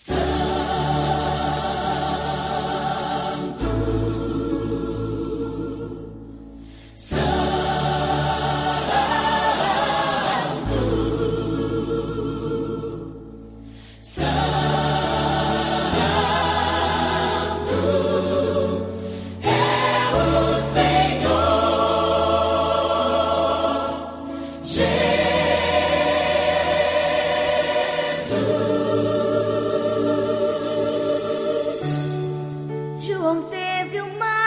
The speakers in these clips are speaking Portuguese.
So João teve uma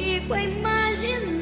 fico a.